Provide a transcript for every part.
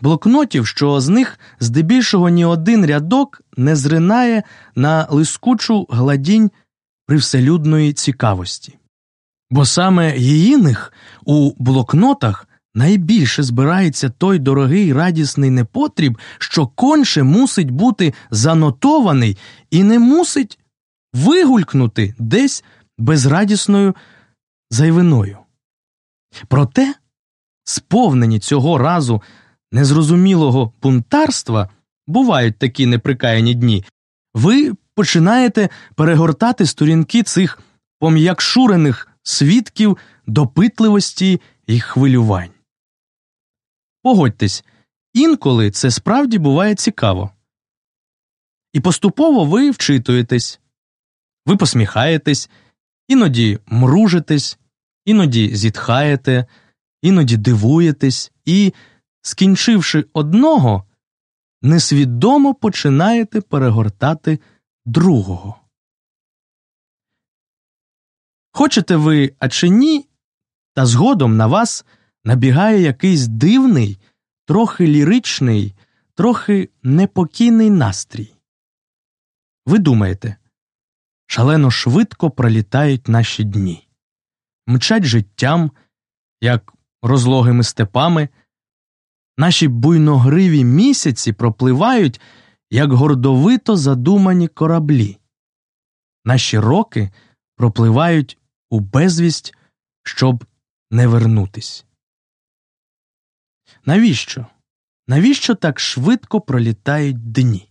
блокнотів, що з них здебільшого ні один рядок не зринає на лискучу гладінь привселюдної цікавості. Бо саме їїних у блокнотах найбільше збирається той дорогий радісний непотріб, що конче мусить бути занотований і не мусить вигулькнути десь безрадісною зайвиною. Проте, сповнені цього разу незрозумілого бунтарства, бувають такі неприкаяні дні, ви починаєте перегортати сторінки цих пом'якшурених свідків допитливості і хвилювань. Погодьтесь, інколи це справді буває цікаво. І поступово ви вчитуєтесь, ви посміхаєтесь, іноді мружитесь, іноді зітхаєте, іноді дивуєтесь і, скінчивши одного, несвідомо починаєте перегортати другого. Хочете ви, а чи ні, та згодом на вас набігає якийсь дивний, трохи ліричний, трохи непокійний настрій. Ви думаєте, шалено швидко пролітають наші дні, мчать життям, як розлогими степами, наші буйногриві місяці пропливають, як гордовито задумані кораблі, наші роки пропливають у безвість, щоб не вернутись. Навіщо? Навіщо так швидко пролітають дні?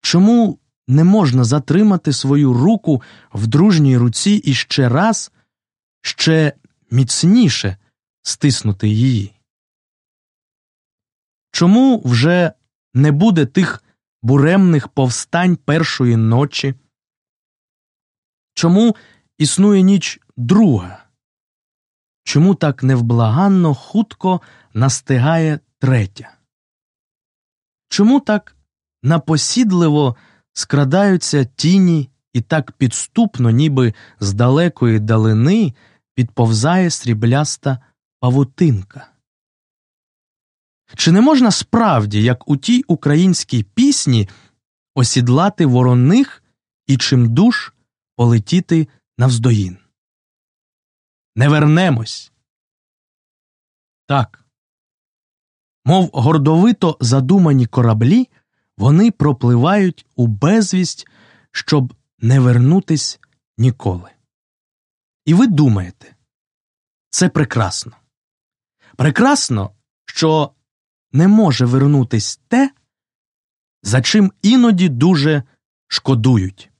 Чому не можна затримати свою руку в дружній руці і ще раз, ще міцніше стиснути її? Чому вже не буде тих буремних повстань першої ночі? Чому існує ніч друга? Чому так невблаганно хутко настигає третя? Чому так напосідливо скрадаються тіні і так підступно, ніби з далекої далини підповзає срібляста павутинка? Чи не можна справді, як у тій українській пісні, осідлати вороних і чимдуж полетіти навздоїн? Не вернемось. Так. Мов гордовито задумані кораблі, вони пропливають у безвість, щоб не вернутись ніколи. І ви думаєте, це прекрасно. Прекрасно, що не може вернутись те, за чим іноді дуже шкодують.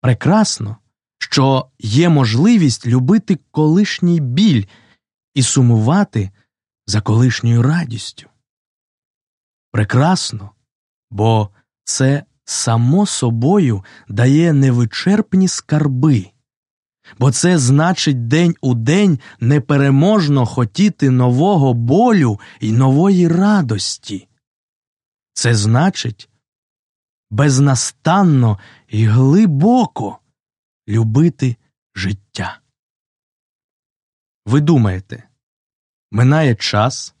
Прекрасно, що є можливість любити колишній біль і сумувати за колишньою радістю. Прекрасно, бо це само собою дає невичерпні скарби, бо це значить день у день непереможно хотіти нового болю і нової радості. Це значить безнастанно і глибоко любити життя. Ви думаєте, минає час,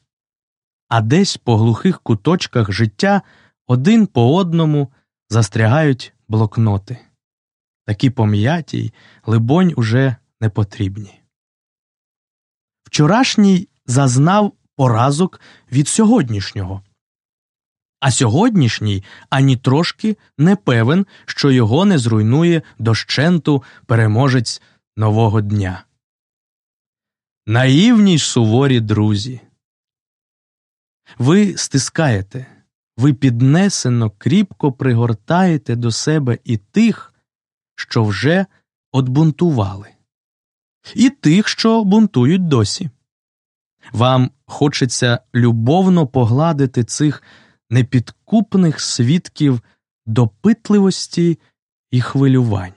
а десь по глухих куточках життя один по одному застрягають блокноти. Такі пом'яті й, либонь, уже не потрібні. Вчорашній зазнав поразок від сьогоднішнього. А сьогоднішній ані трошки не певен, що його не зруйнує дощенту переможець нового дня. Наївні й суворі друзі. Ви стискаєте, ви піднесено кріпко пригортаєте до себе і тих, що вже отбунтували, і тих, що бунтують досі. Вам хочеться любовно погладити цих непідкупних свідків допитливості і хвилювань.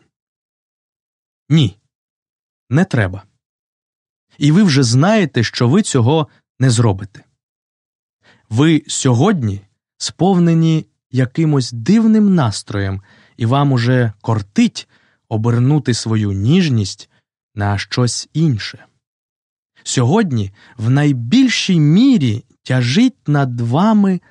Ні, не треба. І ви вже знаєте, що ви цього не зробите. Ви сьогодні сповнені якимось дивним настроєм, і вам уже кортить обернути свою ніжність на щось інше. Сьогодні в найбільшій мірі тяжить над вами